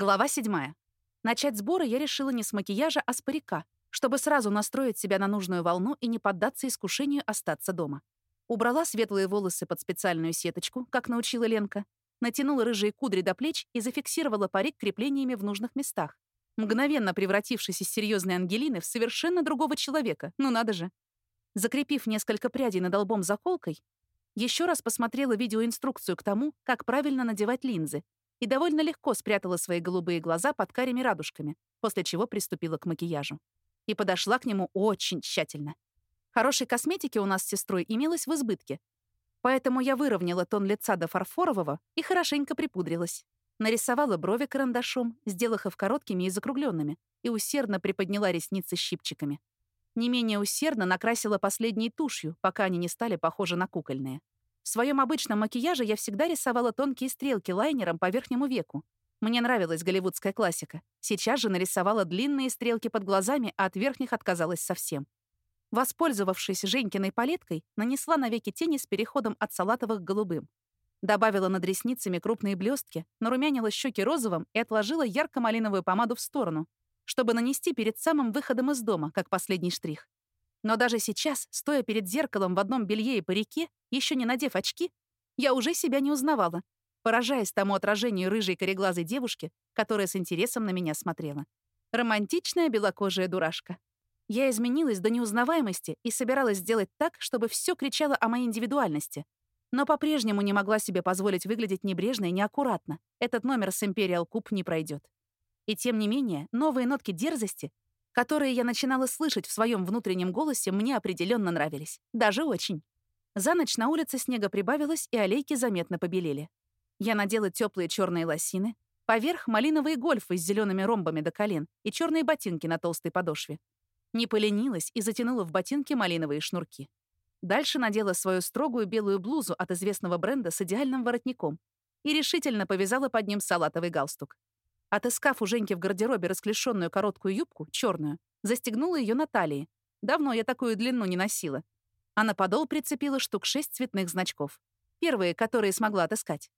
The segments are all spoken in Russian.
Глава 7. Начать сборы я решила не с макияжа, а с парика, чтобы сразу настроить себя на нужную волну и не поддаться искушению остаться дома. Убрала светлые волосы под специальную сеточку, как научила Ленка, натянула рыжие кудри до плеч и зафиксировала парик креплениями в нужных местах, мгновенно превратившись из серьезной Ангелины в совершенно другого человека, ну надо же. Закрепив несколько прядей над лбом заколкой, еще раз посмотрела видеоинструкцию к тому, как правильно надевать линзы, и довольно легко спрятала свои голубые глаза под карими радужками, после чего приступила к макияжу. И подошла к нему очень тщательно. Хорошей косметики у нас с сестрой имелось в избытке, поэтому я выровняла тон лица до фарфорового и хорошенько припудрилась. Нарисовала брови карандашом, сделав их короткими и закругленными, и усердно приподняла ресницы щипчиками. Не менее усердно накрасила последней тушью, пока они не стали похожи на кукольные. В своем обычном макияже я всегда рисовала тонкие стрелки лайнером по верхнему веку. Мне нравилась голливудская классика. Сейчас же нарисовала длинные стрелки под глазами, а от верхних отказалась совсем. Воспользовавшись Женькиной палеткой, нанесла на веки тени с переходом от салатовых к голубым. Добавила над ресницами крупные блестки, нарумянила щеки розовым и отложила ярко-малиновую помаду в сторону, чтобы нанести перед самым выходом из дома, как последний штрих. Но даже сейчас, стоя перед зеркалом в одном белье и парике, еще не надев очки, я уже себя не узнавала, поражаясь тому отражению рыжей кореглазой девушки, которая с интересом на меня смотрела. Романтичная белокожая дурашка. Я изменилась до неузнаваемости и собиралась сделать так, чтобы все кричало о моей индивидуальности. Но по-прежнему не могла себе позволить выглядеть небрежно и неаккуратно. Этот номер с Imperial Куб не пройдет. И тем не менее, новые нотки дерзости которые я начинала слышать в своем внутреннем голосе, мне определенно нравились. Даже очень. За ночь на улице снега прибавилось, и аллейки заметно побелели. Я надела теплые черные лосины, поверх малиновые гольфы с зелеными ромбами до колен и черные ботинки на толстой подошве. Не поленилась и затянула в ботинки малиновые шнурки. Дальше надела свою строгую белую блузу от известного бренда с идеальным воротником и решительно повязала под ним салатовый галстук. Отыскав у Женьки в гардеробе расклешенную короткую юбку, черную, застегнула ее на талии. Давно я такую длину не носила. А на подол прицепила штук шесть цветных значков. Первые, которые смогла отыскать.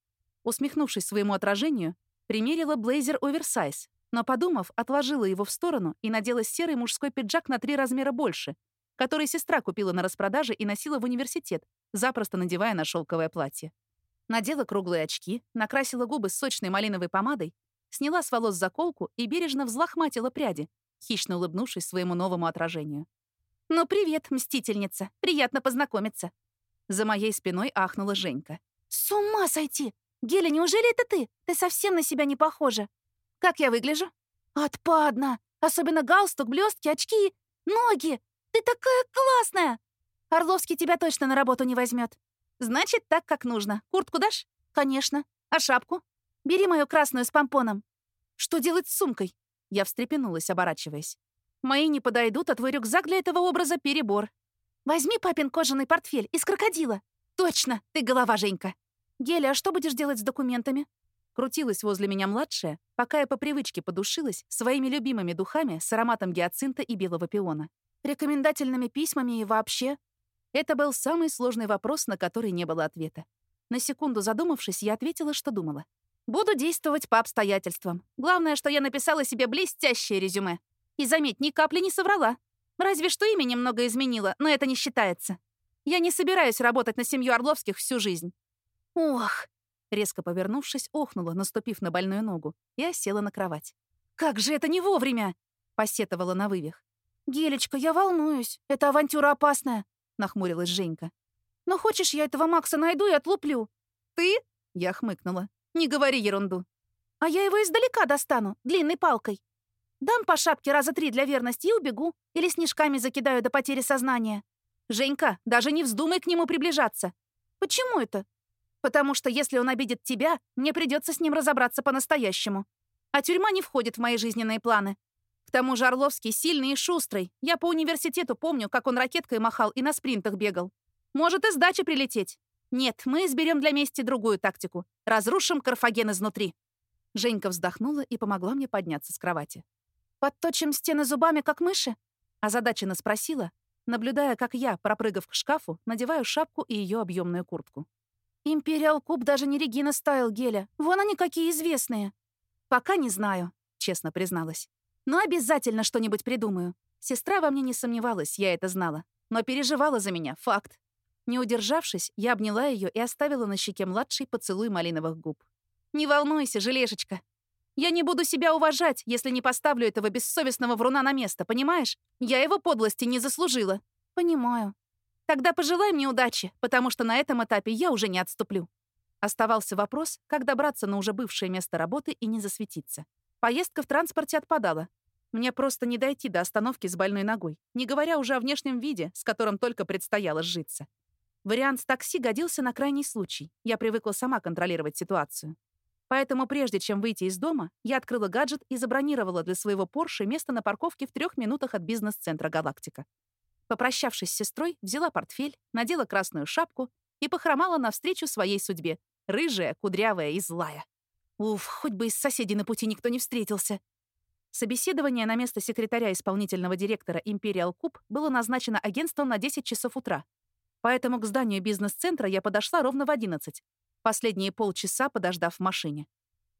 Усмехнувшись своему отражению, примерила блейзер оверсайз, но, подумав, отложила его в сторону и надела серый мужской пиджак на три размера больше, который сестра купила на распродаже и носила в университет, запросто надевая на шелковое платье. Надела круглые очки, накрасила губы сочной малиновой помадой сняла с волос заколку и бережно взлохматила пряди, хищно улыбнувшись своему новому отражению. «Ну, привет, мстительница. Приятно познакомиться». За моей спиной ахнула Женька. «С ума сойти! Геля, неужели это ты? Ты совсем на себя не похожа. Как я выгляжу?» «Отпадно! Особенно галстук, блестки, очки, ноги! Ты такая классная! Орловский тебя точно на работу не возьмет. Значит, так, как нужно. Куртку дашь? Конечно. А шапку? Бери мою красную с помпоном. Что делать с сумкой? Я встрепенулась, оборачиваясь. Мои не подойдут, а твой рюкзак для этого образа — перебор. Возьми папин кожаный портфель из крокодила. Точно, ты голова, Женька. Геля, а что будешь делать с документами? Крутилась возле меня младшая, пока я по привычке подушилась своими любимыми духами с ароматом гиацинта и белого пиона. Рекомендательными письмами и вообще. Это был самый сложный вопрос, на который не было ответа. На секунду задумавшись, я ответила, что думала. Буду действовать по обстоятельствам. Главное, что я написала себе блестящее резюме. И, заметь, ни капли не соврала. Разве что имя немного изменила, но это не считается. Я не собираюсь работать на семью Орловских всю жизнь. Ох! Резко повернувшись, охнула, наступив на больную ногу, и села на кровать. «Как же это не вовремя!» — посетовала на вывих. «Гелечка, я волнуюсь. Эта авантюра опасная», — нахмурилась Женька. «Но хочешь, я этого Макса найду и отлуплю?» «Ты?» — я хмыкнула. Не говори ерунду. А я его издалека достану, длинной палкой. Дам по шапке раза три для верности и убегу. Или снежками закидаю до потери сознания. Женька, даже не вздумай к нему приближаться. Почему это? Потому что если он обидит тебя, мне придется с ним разобраться по-настоящему. А тюрьма не входит в мои жизненные планы. К тому же Орловский сильный и шустрый. Я по университету помню, как он ракеткой махал и на спринтах бегал. Может и сдача прилететь. Нет, мы изберем для мести другую тактику. Разрушим Карфаген изнутри. Женька вздохнула и помогла мне подняться с кровати. «Подточим стены зубами, как мыши?» Озадаченно спросила, наблюдая, как я, пропрыгав к шкафу, надеваю шапку и ее объемную куртку. «Империал Куб даже не Регина Стайл Геля. Вон они какие известные!» «Пока не знаю», — честно призналась. «Но обязательно что-нибудь придумаю. Сестра во мне не сомневалась, я это знала. Но переживала за меня, факт. Не удержавшись, я обняла ее и оставила на щеке младший поцелуй малиновых губ. «Не волнуйся, желешечка. Я не буду себя уважать, если не поставлю этого бессовестного вруна на место, понимаешь? Я его подлости не заслужила». «Понимаю. Тогда пожелай мне удачи, потому что на этом этапе я уже не отступлю». Оставался вопрос, как добраться на уже бывшее место работы и не засветиться. Поездка в транспорте отпадала. Мне просто не дойти до остановки с больной ногой, не говоря уже о внешнем виде, с которым только предстояло сжиться. Вариант с такси годился на крайний случай. Я привыкла сама контролировать ситуацию. Поэтому прежде чем выйти из дома, я открыла гаджет и забронировала для своего Порше место на парковке в трех минутах от бизнес-центра «Галактика». Попрощавшись с сестрой, взяла портфель, надела красную шапку и похромала навстречу своей судьбе, рыжая, кудрявая и злая. Уф, хоть бы из соседей на пути никто не встретился. Собеседование на место секретаря исполнительного директора Imperial Куб было назначено агентством на 10 часов утра. Поэтому к зданию бизнес-центра я подошла ровно в 11, последние полчаса подождав в машине.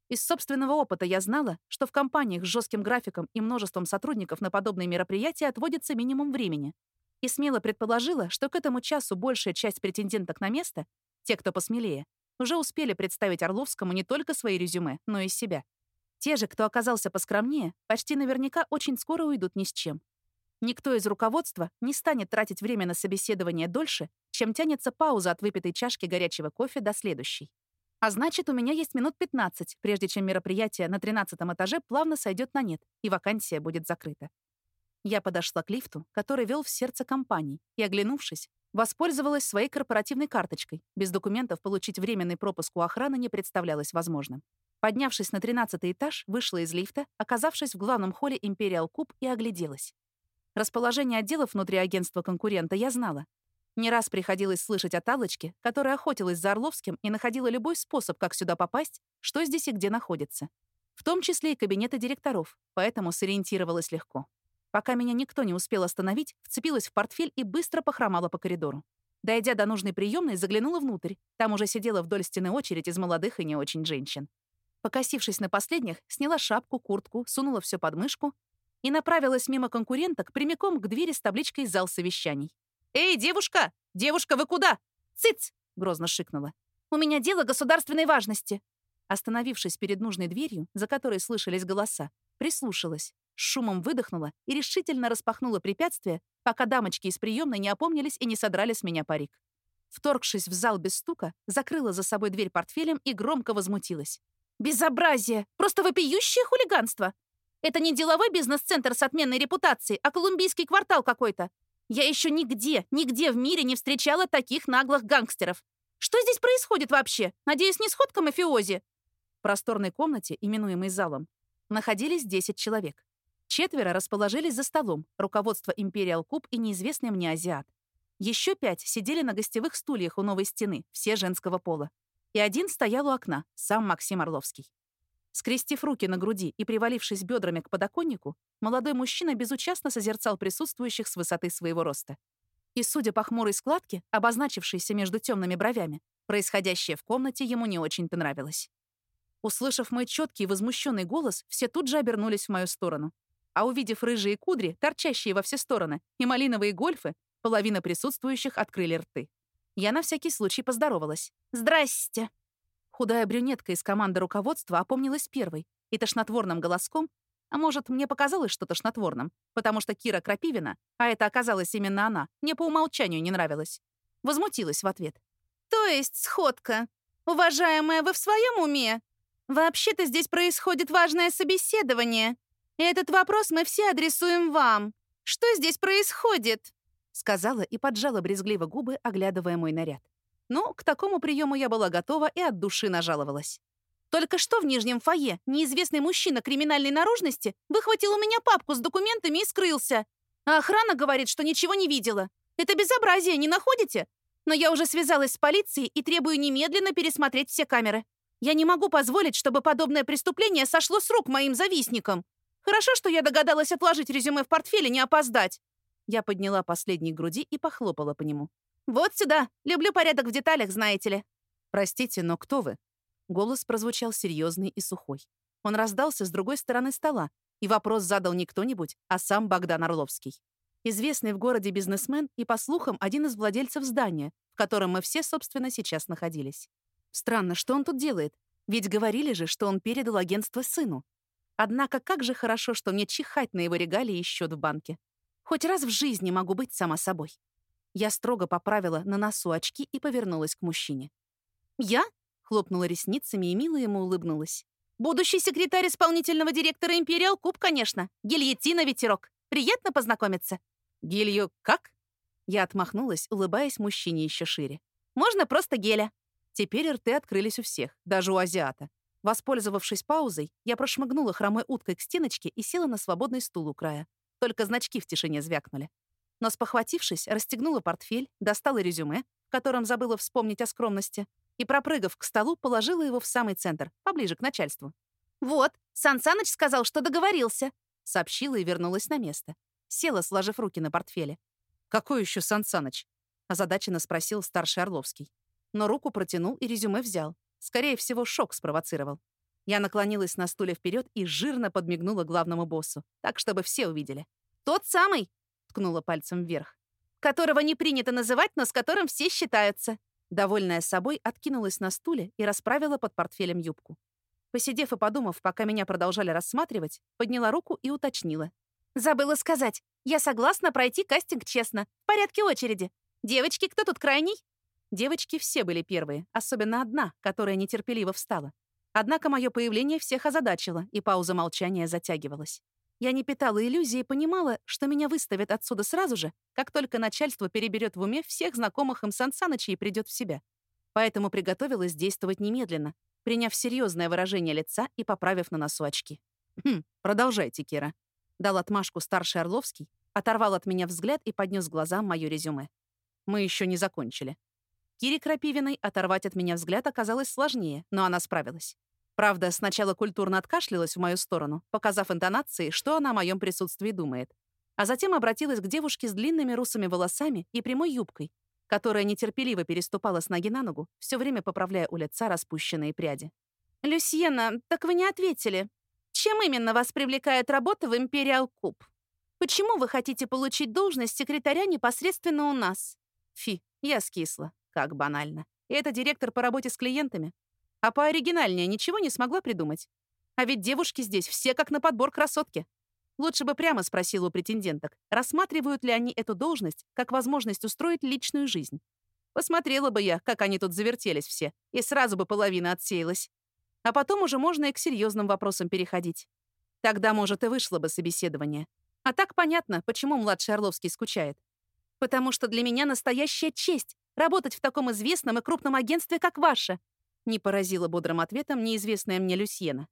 Из собственного опыта я знала, что в компаниях с жестким графиком и множеством сотрудников на подобные мероприятия отводится минимум времени. И смело предположила, что к этому часу большая часть претенденток на место, те, кто посмелее, уже успели представить Орловскому не только свои резюме, но и себя. Те же, кто оказался поскромнее, почти наверняка очень скоро уйдут ни с чем. Никто из руководства не станет тратить время на собеседование дольше, чем тянется пауза от выпитой чашки горячего кофе до следующей. А значит, у меня есть минут 15, прежде чем мероприятие на 13 этаже плавно сойдет на нет, и вакансия будет закрыта. Я подошла к лифту, который вел в сердце компании, и, оглянувшись, воспользовалась своей корпоративной карточкой. Без документов получить временный пропуск у охраны не представлялось возможным. Поднявшись на 13 этаж, вышла из лифта, оказавшись в главном холле Imperial Куб и огляделась. Расположение отделов внутри агентства конкурента я знала. Не раз приходилось слышать от Аллочки, которая охотилась за Орловским и находила любой способ, как сюда попасть, что здесь и где находится. В том числе и кабинеты директоров, поэтому сориентировалась легко. Пока меня никто не успел остановить, вцепилась в портфель и быстро похромала по коридору. Дойдя до нужной приемной, заглянула внутрь. Там уже сидела вдоль стены очередь из молодых и не очень женщин. Покосившись на последних, сняла шапку, куртку, сунула все под мышку и направилась мимо конкуренток прямиком к двери с табличкой «Зал совещаний». «Эй, девушка! Девушка, вы куда?» «Цыц!» — грозно шикнула. «У меня дело государственной важности!» Остановившись перед нужной дверью, за которой слышались голоса, прислушалась, шумом выдохнула и решительно распахнула препятствие, пока дамочки из приемной не опомнились и не содрали с меня парик. Вторгшись в зал без стука, закрыла за собой дверь портфелем и громко возмутилась. «Безобразие! Просто вопиющее хулиганство! Это не деловой бизнес-центр с отменной репутацией, а колумбийский квартал какой-то. Я еще нигде, нигде в мире не встречала таких наглых гангстеров. Что здесь происходит вообще? Надеюсь, не сходка мафиози?» В просторной комнате, именуемой залом, находились 10 человек. Четверо расположились за столом, руководство Imperial Куб и неизвестный мне азиат. Еще пять сидели на гостевых стульях у новой стены, все женского пола. И один стоял у окна, сам Максим Орловский. Скрестив руки на груди и привалившись бедрами к подоконнику, молодой мужчина безучастно созерцал присутствующих с высоты своего роста. И, судя по хмурой складке, обозначившейся между темными бровями, происходящее в комнате ему не очень-то нравилось. Услышав мой четкий и возмущенный голос, все тут же обернулись в мою сторону. А увидев рыжие кудри, торчащие во все стороны, и малиновые гольфы, половина присутствующих открыли рты. Я на всякий случай поздоровалась. «Здрасте!» Худая брюнетка из команды руководства опомнилась первой и тошнотворным голоском, а может, мне показалось, что тошнотворным, потому что Кира Крапивина, а это оказалась именно она, мне по умолчанию не нравилась. Возмутилась в ответ. «То есть, сходка, уважаемая, вы в своем уме? Вообще-то здесь происходит важное собеседование. И этот вопрос мы все адресуем вам. Что здесь происходит?» Сказала и поджала брезгливо губы, оглядывая мой наряд. Ну, к такому приему я была готова и от души нажаловалась. Только что в нижнем фойе неизвестный мужчина криминальной наружности выхватил у меня папку с документами и скрылся. А охрана говорит, что ничего не видела. Это безобразие, не находите? Но я уже связалась с полицией и требую немедленно пересмотреть все камеры. Я не могу позволить, чтобы подобное преступление сошло с рук моим завистникам. Хорошо, что я догадалась отложить резюме в портфеле, не опоздать. Я подняла последний груди и похлопала по нему. «Вот сюда. Люблю порядок в деталях, знаете ли». «Простите, но кто вы?» Голос прозвучал серьезный и сухой. Он раздался с другой стороны стола, и вопрос задал не кто-нибудь, а сам Богдан Орловский. Известный в городе бизнесмен и, по слухам, один из владельцев здания, в котором мы все, собственно, сейчас находились. Странно, что он тут делает? Ведь говорили же, что он передал агентство сыну. Однако как же хорошо, что мне чихать на его регалии и счет в банке. Хоть раз в жизни могу быть сама собой. Я строго поправила на носу очки и повернулась к мужчине. «Я?» — хлопнула ресницами и мило ему улыбнулась. «Будущий секретарь исполнительного директора Империал Куб, конечно. Гильотина ветерок. Приятно познакомиться». «Гелью как?» Я отмахнулась, улыбаясь мужчине еще шире. «Можно просто геля». Теперь рты открылись у всех, даже у азиата. Воспользовавшись паузой, я прошмыгнула хромой уткой к стеночке и села на свободный стул у края. Только значки в тишине звякнули. Но спохватившись, расстегнула портфель, достала резюме, в котором забыла вспомнить о скромности, и, пропрыгав к столу, положила его в самый центр, поближе к начальству. «Вот, Сан Саныч сказал, что договорился», — сообщила и вернулась на место. Села, сложив руки на портфеле. «Какой еще Сан Саныч?» — озадаченно спросил старший Орловский. Но руку протянул и резюме взял. Скорее всего, шок спровоцировал. Я наклонилась на стуле вперед и жирно подмигнула главному боссу, так, чтобы все увидели. «Тот самый!» — ткнула пальцем вверх. «Которого не принято называть, но с которым все считаются». Довольная собой, откинулась на стуле и расправила под портфелем юбку. Посидев и подумав, пока меня продолжали рассматривать, подняла руку и уточнила. «Забыла сказать. Я согласна пройти кастинг честно, в порядке очереди. Девочки, кто тут крайний?» Девочки все были первые, особенно одна, которая нетерпеливо встала. Однако мое появление всех озадачило, и пауза молчания затягивалась. Я не питала иллюзии и понимала, что меня выставят отсюда сразу же, как только начальство переберет в уме всех знакомых им Сан Саныча и придет в себя. Поэтому приготовилась действовать немедленно, приняв серьезное выражение лица и поправив на носу очки. «Хм, продолжайте, Кира», — дал отмашку старший Орловский, оторвал от меня взгляд и поднес глазам мое резюме. «Мы еще не закончили». Кире Крапивиной оторвать от меня взгляд оказалось сложнее, но она справилась. Правда, сначала культурно откашлялась в мою сторону, показав интонации, что она о моем присутствии думает. А затем обратилась к девушке с длинными русыми волосами и прямой юбкой, которая нетерпеливо переступала с ноги на ногу, все время поправляя у лица распущенные пряди. «Люсьена, так вы не ответили. Чем именно вас привлекает работа в Империал Куб? Почему вы хотите получить должность секретаря непосредственно у нас?» Фи, я скисла. Как банально. Это директор по работе с клиентами. А по оригинальнее ничего не смогла придумать. А ведь девушки здесь все как на подбор красотки. Лучше бы прямо спросила у претенденток, рассматривают ли они эту должность как возможность устроить личную жизнь. Посмотрела бы я, как они тут завертелись все, и сразу бы половина отсеялась. А потом уже можно и к серьезным вопросам переходить. Тогда, может, и вышло бы собеседование. А так понятно, почему младший Орловский скучает. Потому что для меня настоящая честь Работать в таком известном и крупном агентстве, как ваше!» Не поразила бодрым ответом неизвестная мне Люсьена.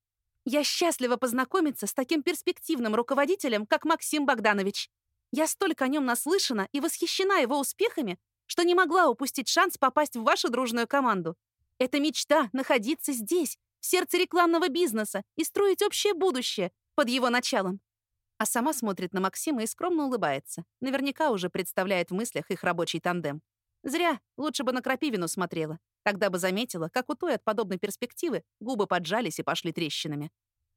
«Я счастлива познакомиться с таким перспективным руководителем, как Максим Богданович. Я столько о нем наслышана и восхищена его успехами, что не могла упустить шанс попасть в вашу дружную команду. Это мечта — находиться здесь, в сердце рекламного бизнеса и строить общее будущее под его началом. А сама смотрит на Максима и скромно улыбается. Наверняка уже представляет в мыслях их рабочий тандем. Зря, лучше бы на Крапивину смотрела. Тогда бы заметила, как у той от подобной перспективы губы поджались и пошли трещинами.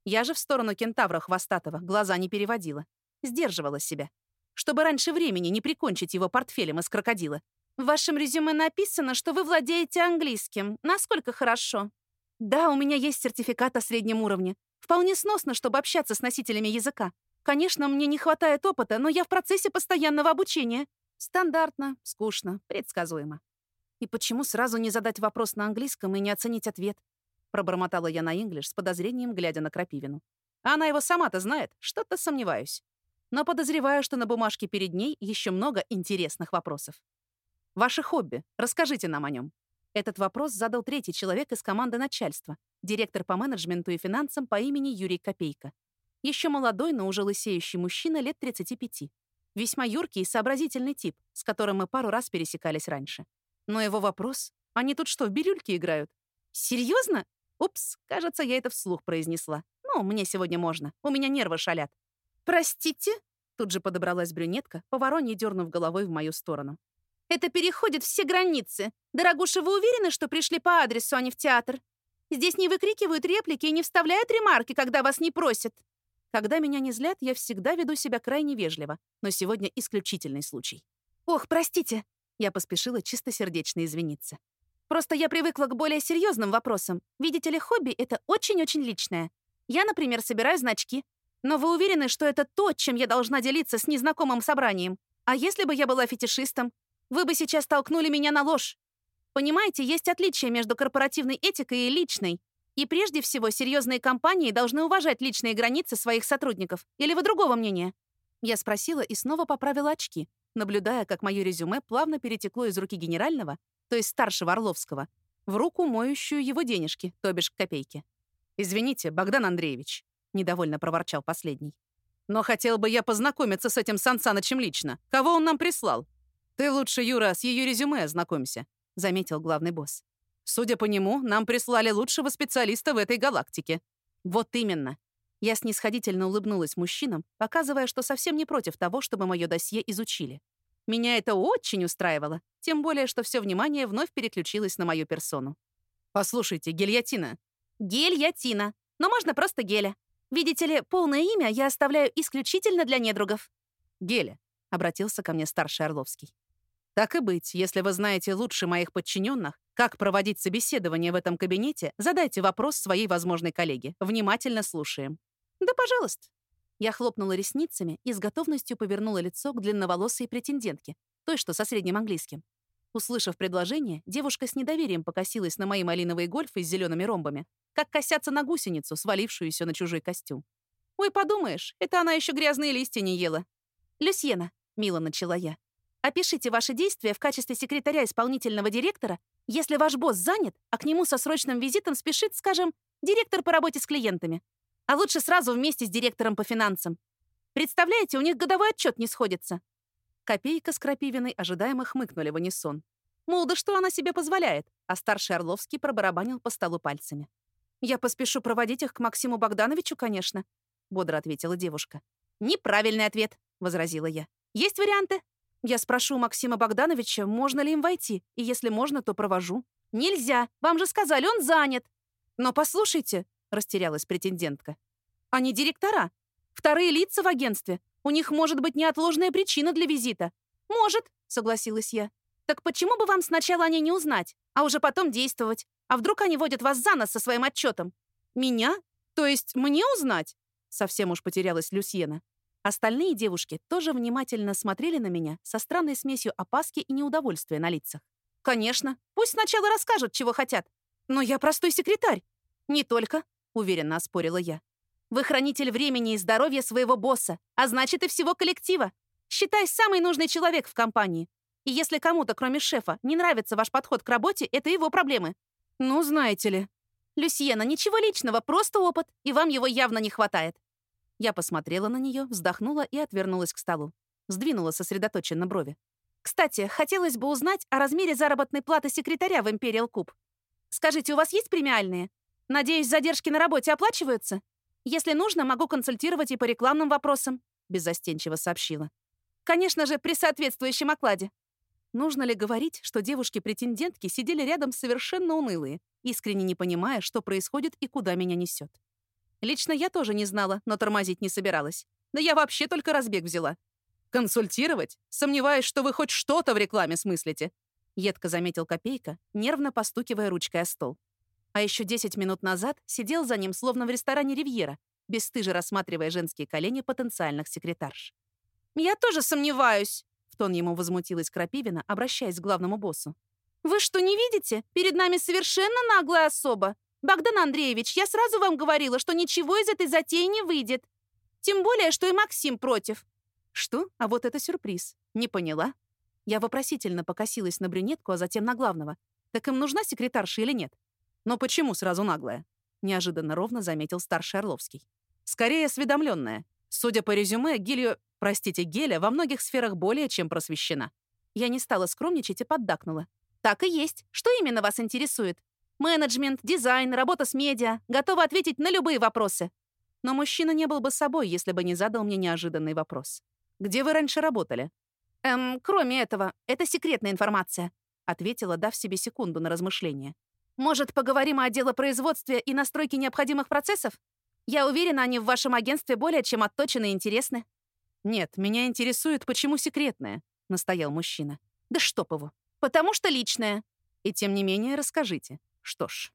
Я же в сторону кентавра хвостатого глаза не переводила. Сдерживала себя. Чтобы раньше времени не прикончить его портфелем из крокодила. В вашем резюме написано, что вы владеете английским. Насколько хорошо? Да, у меня есть сертификат о среднем уровне. Вполне сносно, чтобы общаться с носителями языка. Конечно, мне не хватает опыта, но я в процессе постоянного обучения. Стандартно, скучно, предсказуемо. И почему сразу не задать вопрос на английском и не оценить ответ? Пробормотала я на инглиш с подозрением, глядя на Крапивину. Она его сама-то знает, что-то сомневаюсь. Но подозреваю, что на бумажке перед ней еще много интересных вопросов. Ваше хобби, расскажите нам о нем. Этот вопрос задал третий человек из команды начальства, директор по менеджменту и финансам по имени Юрий Копейка. Еще молодой, но уже лысеющий мужчина лет 35. Весьма юркий и сообразительный тип, с которым мы пару раз пересекались раньше. Но его вопрос — они тут что, в бирюльки играют? Серьезно? Упс, кажется, я это вслух произнесла. Ну, мне сегодня можно, у меня нервы шалят. Простите? Тут же подобралась брюнетка, по воронье дернув головой в мою сторону. Это переходит все границы. Дорогуша, вы уверены, что пришли по адресу, а не в театр? Здесь не выкрикивают реплики и не вставляют ремарки, когда вас не просят. Когда меня не злят, я всегда веду себя крайне вежливо, но сегодня исключительный случай. Ох, простите. Я поспешила чистосердечно извиниться. Просто я привыкла к более серьезным вопросам. Видите ли, хобби — это очень-очень личное. Я, например, собираю значки. Но вы уверены, что это то, чем я должна делиться с незнакомым собранием? А если бы я была фетишистом? Вы бы сейчас толкнули меня на ложь. Понимаете, есть отличие между корпоративной этикой и личной. И прежде всего, серьезные компании должны уважать личные границы своих сотрудников. Или вы другого мнения? Я спросила и снова поправила очки, наблюдая, как мое резюме плавно перетекло из руки генерального, то есть старшего Орловского, в руку, моющую его денежки, то бишь копейки. «Извините, Богдан Андреевич», — недовольно проворчал последний. «Но хотел бы я познакомиться с этим Сансанычем лично. Кого он нам прислал? Ты лучше, Юра, с ее резюме ознакомься», — заметил главный босс. «Судя по нему, нам прислали лучшего специалиста в этой галактике». «Вот именно». Я снисходительно улыбнулась мужчинам, показывая, что совсем не против того, чтобы мое досье изучили. Меня это очень устраивало, тем более, что все внимание вновь переключилось на мою персону. «Послушайте, гильотина». «Гильотина. Но можно просто геля. Видите ли, полное имя я оставляю исключительно для недругов». «Геля», — обратился ко мне старший Орловский. Так и быть, если вы знаете лучше моих подчиненных, как проводить собеседование в этом кабинете, задайте вопрос своей возможной коллеге. Внимательно слушаем. Да, пожалуйста. Я хлопнула ресницами и с готовностью повернула лицо к длинноволосой претендентке, той, что со средним английским. Услышав предложение, девушка с недоверием покосилась на мои малиновые гольфы с зелеными ромбами, как косятся на гусеницу, свалившуюся на чужой костюм. «Ой, подумаешь, это она еще грязные листья не ела». «Люсьена», — мило начала я, Опишите ваши действия в качестве секретаря исполнительного директора, если ваш босс занят, а к нему со срочным визитом спешит, скажем, директор по работе с клиентами. А лучше сразу вместе с директором по финансам. Представляете, у них годовой отчет не сходится. Копейка с Крапивиной ожидаемо хмыкнули в унисон. Мол, да что она себе позволяет? А старший Орловский пробарабанил по столу пальцами. «Я поспешу проводить их к Максиму Богдановичу, конечно», — бодро ответила девушка. «Неправильный ответ», — возразила я. «Есть варианты?» Я спрошу Максима Богдановича, можно ли им войти, и если можно, то провожу. Нельзя, вам же сказали, он занят. Но послушайте, растерялась претендентка. Они директора, вторые лица в агентстве. У них может быть неотложная причина для визита. Может, согласилась я. Так почему бы вам сначала о ней не узнать, а уже потом действовать? А вдруг они водят вас за нос со своим отчетом? Меня? То есть мне узнать? Совсем уж потерялась Люсьена. Остальные девушки тоже внимательно смотрели на меня со странной смесью опаски и неудовольствия на лицах. «Конечно. Пусть сначала расскажут, чего хотят. Но я простой секретарь». «Не только», — уверенно оспорила я. «Вы хранитель времени и здоровья своего босса, а значит и всего коллектива. Считай, самый нужный человек в компании. И если кому-то, кроме шефа, не нравится ваш подход к работе, это его проблемы». «Ну, знаете ли». «Люсьена, ничего личного, просто опыт, и вам его явно не хватает. Я посмотрела на нее, вздохнула и отвернулась к столу. Сдвинула сосредоточенно брови. «Кстати, хотелось бы узнать о размере заработной платы секретаря в Imperial Куб. Скажите, у вас есть премиальные? Надеюсь, задержки на работе оплачиваются? Если нужно, могу консультировать и по рекламным вопросам», — беззастенчиво сообщила. «Конечно же, при соответствующем окладе». Нужно ли говорить, что девушки-претендентки сидели рядом совершенно унылые, искренне не понимая, что происходит и куда меня несет? Лично я тоже не знала, но тормозить не собиралась. Да я вообще только разбег взяла. «Консультировать? Сомневаюсь, что вы хоть что-то в рекламе смыслите», — едко заметил Копейка, нервно постукивая ручкой о стол. А еще 10 минут назад сидел за ним, словно в ресторане «Ривьера», бесстыже рассматривая женские колени потенциальных секретарш. «Я тоже сомневаюсь», — в тон ему возмутилась Крапивина, обращаясь к главному боссу. «Вы что, не видите? Перед нами совершенно наглая особа. «Богдан Андреевич, я сразу вам говорила, что ничего из этой затеи не выйдет. Тем более, что и Максим против». «Что? А вот это сюрприз. Не поняла?» Я вопросительно покосилась на брюнетку, а затем на главного. «Так им нужна секретарша или нет?» «Но почему сразу наглая?» Неожиданно ровно заметил старший Орловский. «Скорее осведомленная. Судя по резюме, Гелью, простите, Геля во многих сферах более чем просвещена». Я не стала скромничать и поддакнула. «Так и есть. Что именно вас интересует?» Менеджмент, дизайн, работа с медиа. Готова ответить на любые вопросы. Но мужчина не был бы собой, если бы не задал мне неожиданный вопрос. «Где вы раньше работали?» «Эм, кроме этого, это секретная информация», ответила, дав себе секунду на размышление. Может, поговорим о делопроизводстве и настройке необходимых процессов? Я уверена, они в вашем агентстве более чем отточены и интересны». «Нет, меня интересует, почему секретное», — настоял мужчина. «Да чтоб его. Потому что личное». «И тем не менее расскажите. Что ж».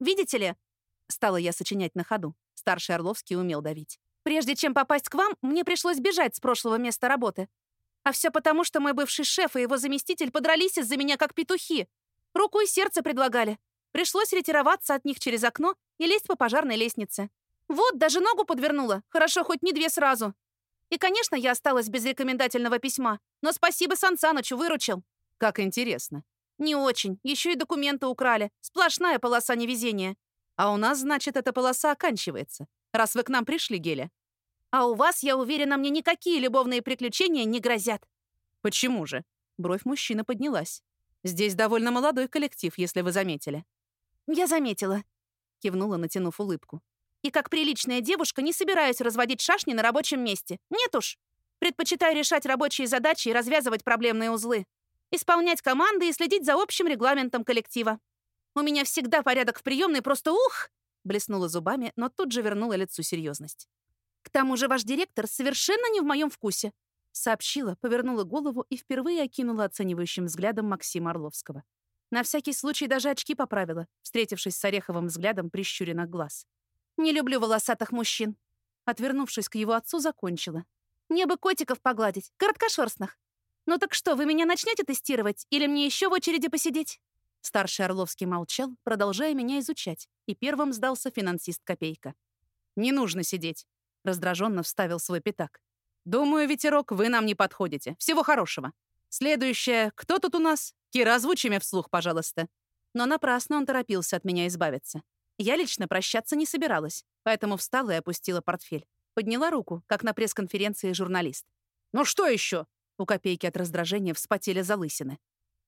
«Видите ли...» — стала я сочинять на ходу. Старший Орловский умел давить. «Прежде чем попасть к вам, мне пришлось бежать с прошлого места работы. А все потому, что мой бывший шеф и его заместитель подрались из-за меня как петухи. Руку и сердце предлагали. Пришлось ретироваться от них через окно и лезть по пожарной лестнице. Вот, даже ногу подвернула. Хорошо, хоть не две сразу. И, конечно, я осталась без рекомендательного письма. Но спасибо Сан Санычу, выручил. Как интересно. Не очень. Еще и документы украли. Сплошная полоса невезения. А у нас, значит, эта полоса оканчивается, раз вы к нам пришли, Геля. А у вас, я уверена, мне никакие любовные приключения не грозят. Почему же? Бровь мужчины поднялась. Здесь довольно молодой коллектив, если вы заметили. Я заметила. Кивнула, натянув улыбку. И как приличная девушка не собираюсь разводить шашни на рабочем месте. Нет уж. Предпочитаю решать рабочие задачи и развязывать проблемные узлы. Исполнять команды и следить за общим регламентом коллектива. У меня всегда порядок в приемной, просто ух! Блеснула зубами, но тут же вернула лицу серьезность. К тому же ваш директор совершенно не в моем вкусе, сообщила, повернула голову и впервые окинула оценивающим взглядом Максима Орловского. На всякий случай даже очки поправила, встретившись с Ореховым взглядом прищуренных глаз. «Не люблю волосатых мужчин». Отвернувшись к его отцу, закончила. «Мне бы котиков погладить, короткошерстных. Ну так что, вы меня начнете тестировать или мне еще в очереди посидеть?» Старший Орловский молчал, продолжая меня изучать, и первым сдался финансист Копейка. «Не нужно сидеть раздраженно вставил свой пятак. «Думаю, ветерок, вы нам не подходите. Всего хорошего. Следующее. Кто тут у нас? Кира, озвучи мне вслух, пожалуйста». Но напрасно он торопился от меня избавиться. Я лично прощаться не собиралась, поэтому встала и опустила портфель. Подняла руку, как на пресс-конференции журналист. «Ну что еще?» У Копейки от раздражения вспотели залысины.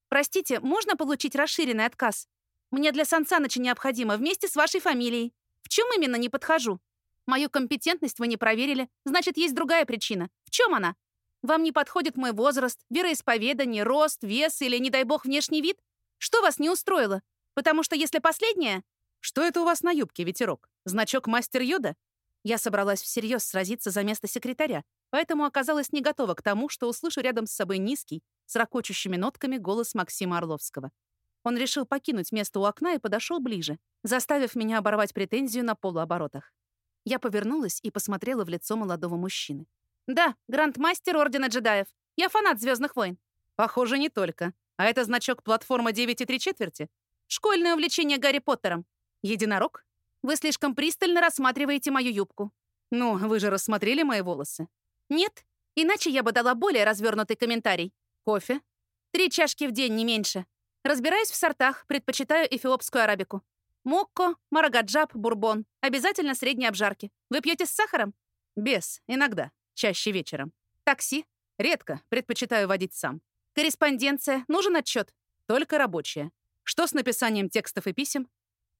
«Простите, можно получить расширенный отказ? Мне для Сансаныча необходимо вместе с вашей фамилией. В чем именно не подхожу?» Мою компетентность вы не проверили, значит, есть другая причина. В чем она? Вам не подходит мой возраст, вероисповедание, рост, вес или, не дай бог, внешний вид? Что вас не устроило? Потому что если последнее... Что это у вас на юбке, ветерок? Значок мастер Йода? Я собралась всерьез сразиться за место секретаря, поэтому оказалась не готова к тому, что услышу рядом с собой низкий, с ракочущими нотками голос Максима Орловского. Он решил покинуть место у окна и подошел ближе, заставив меня оборвать претензию на полуоборотах. Я повернулась и посмотрела в лицо молодого мужчины. «Да, грандмастер Ордена Джедаев. Я фанат Звездных войн». «Похоже, не только. А это значок платформа 9 и 3 четверти?» «Школьное увлечение Гарри Поттером». «Единорог?» «Вы слишком пристально рассматриваете мою юбку». «Ну, вы же рассмотрели мои волосы?» «Нет, иначе я бы дала более развернутый комментарий». «Кофе?» «Три чашки в день, не меньше. Разбираюсь в сортах, предпочитаю эфиопскую арабику». Мокко, марагаджаб, бурбон. Обязательно средней обжарки. Вы пьете с сахаром? Без, иногда. Чаще вечером. Такси? Редко. Предпочитаю водить сам. Корреспонденция. Нужен отчет? Только рабочая. Что с написанием текстов и писем?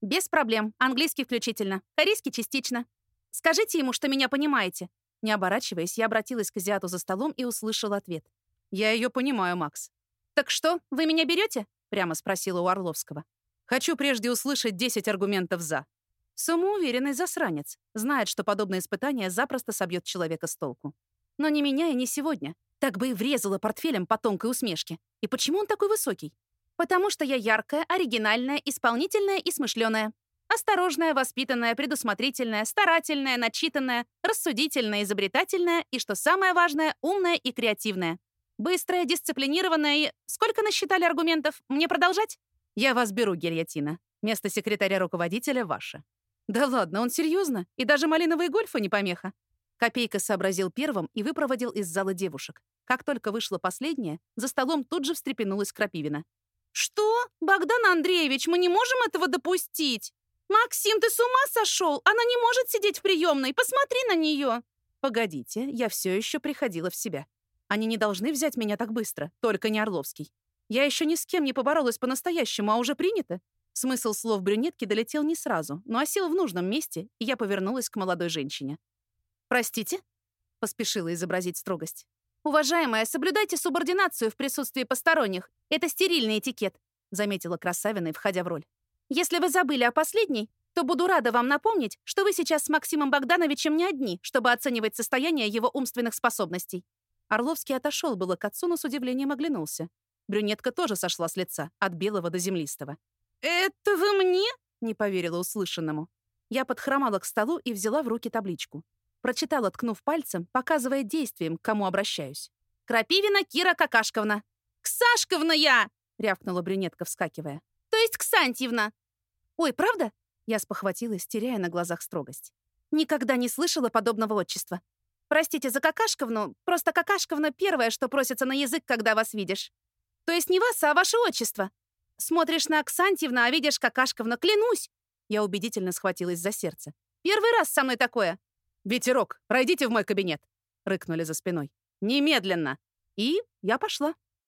Без проблем. Английский включительно. Корейский частично. Скажите ему, что меня понимаете. Не оборачиваясь, я обратилась к азиату за столом и услышала ответ. «Я ее понимаю, Макс». «Так что, вы меня берете? прямо спросила у Орловского. Хочу прежде услышать 10 аргументов «за». Самоуверенный засранец. Знает, что подобное испытание запросто собьет человека с толку. Но не меня и не сегодня. Так бы и врезала портфелем по тонкой усмешке. И почему он такой высокий? Потому что я яркая, оригинальная, исполнительная и смышленая. Осторожная, воспитанная, предусмотрительная, старательная, начитанная, рассудительная, изобретательная и, что самое важное, умная и креативная. Быстрая, дисциплинированная и... Сколько насчитали аргументов? Мне продолжать? Я вас беру, гильотина. Место секретаря-руководителя ваше. Да ладно, он серьезно? И даже малиновые гольфы не помеха. Копейка сообразил первым и выпроводил из зала девушек. Как только вышла последняя, за столом тут же встрепенулась Крапивина. «Что? Богдан Андреевич, мы не можем этого допустить! Максим, ты с ума сошел? Она не может сидеть в приемной, посмотри на нее!» «Погодите, я все еще приходила в себя. Они не должны взять меня так быстро, только не Орловский. Я еще ни с кем не поборолась по-настоящему, а уже принято. Смысл слов брюнетки долетел не сразу, но осел в нужном месте, и я повернулась к молодой женщине. «Простите?» — поспешила изобразить строгость. «Уважаемая, соблюдайте субординацию в присутствии посторонних. Это стерильный этикет», — заметила Красавина, входя в роль. Если вы забыли о последней, то буду рада вам напомнить, что вы сейчас с Максимом Богдановичем не одни, чтобы оценивать состояние его умственных способностей». Орловский отошел было к отцу, но с удивлением оглянулся. Брюнетка тоже сошла с лица, от белого до землистого. «Это вы мне?» — не поверила услышанному. Я подхромала к столу и взяла в руки табличку. Прочитала, ткнув пальцем, показывая действием, к кому обращаюсь. «Крапивина Кира Какашковна». «Ксашковна я!» — рявкнула брюнетка, вскакивая. «То есть Ксантьевна». «Ой, правда?» Я спохватилась, теряя на глазах строгость. Никогда не слышала подобного отчества. Простите за Какашковну, просто Какашковна первое, что просится на язык, когда вас видишь. То есть не вас, а ваше отчество. Смотришь на Оксантьевна, а видишь Какашковна, клянусь. Я убедительно схватилась за сердце. Первый раз со мной такое. «Ветерок, пройдите в мой кабинет!» — рыкнули за спиной. «Немедленно!» И я пошла.